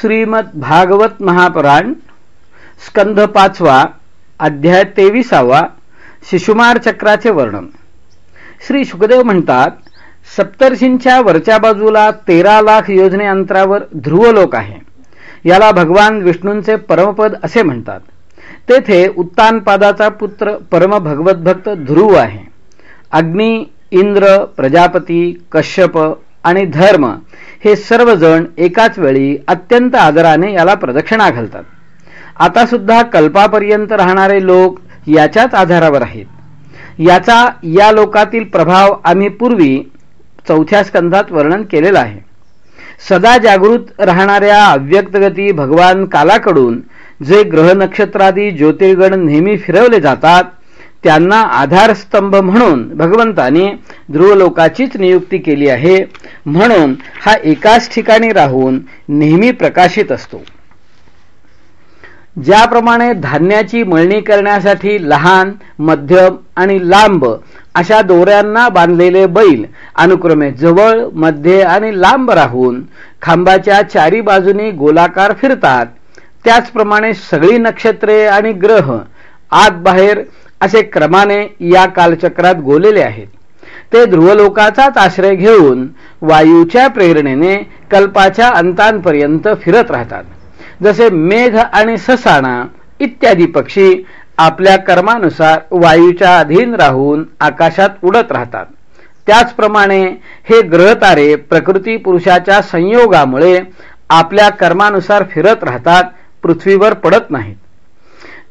श्रीमद भागवत महापुराण स्कंध पाचवा अध्याय तेविसावा शिशुमार चक्राचे वर्णन. श्री सुखदेव म्हणतात सप्तर्षींच्या वरच्या बाजूला तेरा लाख योजने अंतरावर ध्रुव लोक आहे. याला भगवान विष्णूंचे परमपद असे म्हणतात. तेथे उत्तानपादाचा पुत्र परम भक्त ध्रुव आहे. अग्नी इंद्र प्रजापती कश्यप आणि धर्म हे सर्वजण एकाच वेळी अत्यंत आदराने याला प्रदक्षिणा घालतात. आता सुद्धा कल्पापर्यंत राहणारे लोक याच्याच आधारावर आहेत. याचा या लोकातील प्रभाव आम्ही पूर्वी चौथ्या स्कंधात वर्णन केलेला आहे. सदा जागृत राहणाऱ्या अव्यक्तगती भगवान कालाकडून जे ग्रह नक्षत्रादी ज्योतिर्गण नेहमी फिरवले जातात त्यांना आधारस्तंभ म्हणून भगवंताने ध्रुवलोकाचीच नियुक्ती केली आहे. म्हणून हा एकाच ठिकाणी राहून नेहमी प्रकाशित असतो. ज्याप्रमाणे धान्याची मळणी करण्यासाठी लहान मध्यम आणि लांब अशा दोऱ्यांना बांधलेले बैल अनुक्रमे जवळमध्ये आणि लांब राहून खांबाच्या चारी बाजूनी गोलाकार फिरतात. त्याचप्रमाणे सगळी नक्षत्रे आणि ग्रह आत बाहेर असे क्रमाने या कालचक्रात गोलेले आहेत. ते ध्रुवलोकाचाच आश्रय घेऊन वायूच्या प्रेरणेने कल्पाच्या अंतांपर्यंत फिरत राहतात. जसे मेघ आणि ससाणा इत्यादी पक्षी आपल्या कर्मानुसार वायूच्या अधीन राहून आकाशात उडत राहतात. त्याचप्रमाणे हे ग्रहतारे प्रकृती पुरुषाच्या संयोगामुळे आपल्या कर्मानुसार फिरत राहतात पृथ्वीवर पडत नाहीत.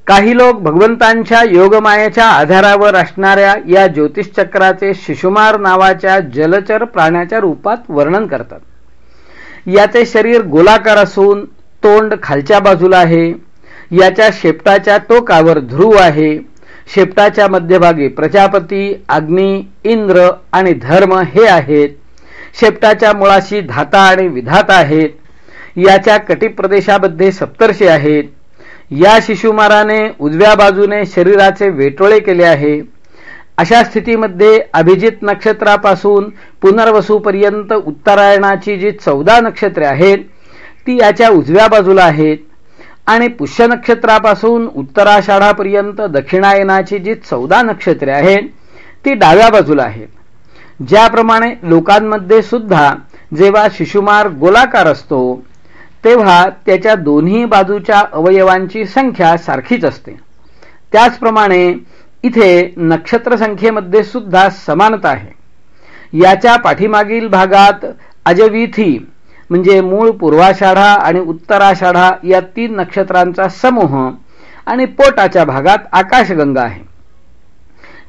काही लोक भगवंतांच्या योगमायेच्या आधारावर असणाऱ्या या ज्योतिषचक्राचे शिशुमार नावाच्या जलचर प्राण्याच्या रूपात वर्णन करतात. याचे शरीर गोलाकार असून तोंड खालच्या बाजूला आहे. याच्या शेपटाच्या टोकावर ध्रुव आहे. शेपटाच्या मध्यभागी प्रजापती अग्नी इंद्र आणि धर्म हे आहेत. शेपटाच्या मुळाशी धाता आणि विधाता आहेत. याच्या कटिप्रदेशामध्ये सप्तर्षी आहेत. या शिशुमाराने उजव्या बाजूने शरीराचे वेटोळे केले आहे. अशा स्थितीमध्ये अभिजित नक्षत्रापासून पुनर्वसूपर्यंत उत्तरायणाची जी चौदा नक्षत्रे आहेत ती याच्या उजव्या बाजूला आहेत आणि पुष्य नक्षत्रापासून उत्तराषाढापर्यंत दक्षिणायनाची जी चौदा नक्षत्रे आहेत ती डाव्या बाजूला आहेत. ज्याप्रमाणे लोकांमध्ये सुद्धा जेव्हा शिशुमार गोलाकार असतो तेव्हा त्याच्या दोन्ही बाजूच्या अवयवांची संख्या सारखीच असते. त्याचप्रमाणे इथे नक्षत्र संख्येमध्ये सुद्धा समानता आहे. याच्या पाठीमागील भागात अजवीथी म्हणजे मूळ पूर्वाषाढा आणि उत्तराषाढा या तीन नक्षत्रांचा समूह आणि पोटाच्या भागात आकाशगंगा आहे.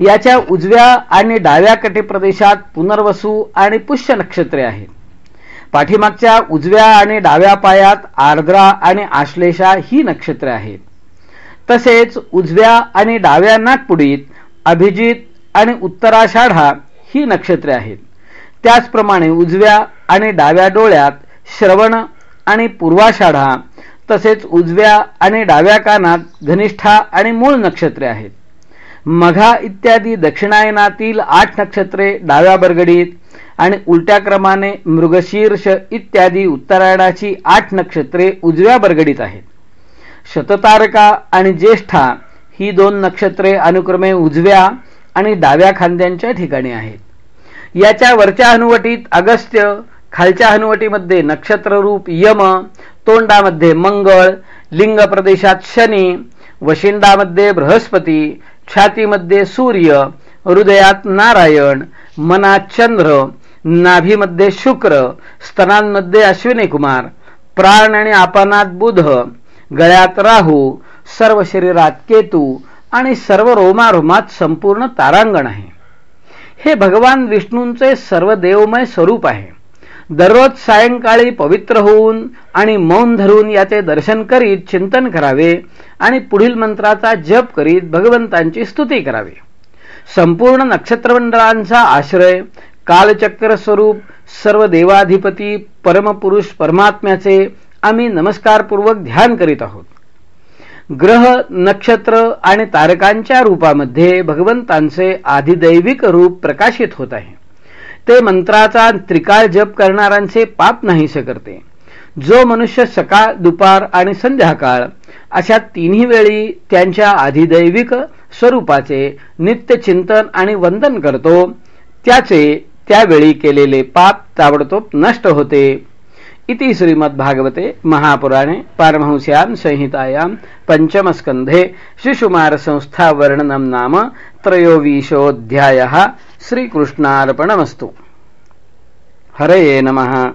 याच्या उजव्या आणि डाव्या कटिप्रदेशात पुनर्वसू आणि पुष्य नक्षत्रे आहेत. पाठीमागच्या उजव्या आणि डाव्या पायात आर्द्रा आणि आश्लेषा ही नक्षत्रे आहेत. तसेच उजव्या आणि डाव्या नागपुडीत अभिजित आणि उत्तराषाढा ही नक्षत्रे आहेत. त्याचप्रमाणे उजव्या आणि डाव्या डोळ्यात श्रवण आणि पूर्वाषाढा तसेच उजव्या आणि डाव्या कानात घनिष्ठा आणि मूळ नक्षत्रे आहेत. मघा इत्यादी दक्षिणायनातील आठ नक्षत्रे डाव्या बरगडीत आणि उलट्या क्रमाने मृगशीर्ष इत्यादी उत्तरायणाची आठ नक्षत्रे उजव्या बरगडीत आहेत. शततारका आणि ज्येष्ठा ही दोन नक्षत्रे अनुक्रमे उजव्या आणि डाव्या खांद्यांच्या ठिकाणी आहेत. याच्या वरच्या हनुवटीत अगस्त्य खालच्या हनुवटीमध्ये नक्षत्ररूप यम तोंडामध्ये मंगळ लिंग प्रदेशात शनी वशिंडामध्ये बृहस्पती छातीमध्ये सूर्य हृदयात नारायण मनात चंद्र नाभीमध्ये शुक्र स्तनांमध्ये अश्विनी कुमार प्राण आणि आपणात बुध गळ्यात राहू सर्व शरीरात केतू आणि सर्व रोमारोमात संपूर्ण तारांगण आहे. हे भगवान विष्णूंचे सर्व देवमय स्वरूप आहे. दररोज सायंकाळी पवित्र होऊन आणि मौन धरून याचे दर्शन करीत चिंतन करावे आणि पुढील मंत्राचा जप करीत भगवंतांची स्तुती करावी. संपूर्ण नक्षत्रमंडळांचा आश्रय कालचक्र स्वरूप सर्व देवाधिपती परमपुरुष परमात्म्याचे आम्ही नमस्कारपूर्वक ध्यान करीत आहोत. ग्रह नक्षत्र आणि तारकांच्या रूपामध्ये भगवंतांचे आधिदैविक रूप प्रकाशित होत आहे. ते मंत्राचा त्रिकाळ जप करणाऱ्यांचे पाप नाहीसे करते. जो मनुष्य सकाळ दुपार आणि संध्याकाळ अशा तिन्ही वेळी त्यांच्या अधिदैविक स्वरूपाचे नित्य चिंतन आणि वंदन करतो त्याचे त्यावेळी केलेले पाप ताबडतोब नष्ट होते. इति श्रीमद्भागवते महापुराणे पारमहंस्यां संहितायां पञ्चमस्कन्धे शिशुमारसंस्थावर्णनं नाम त्रयोविंशोऽध्यायः. श्रीकृष्णार्पणमस्तु. हरये नमः.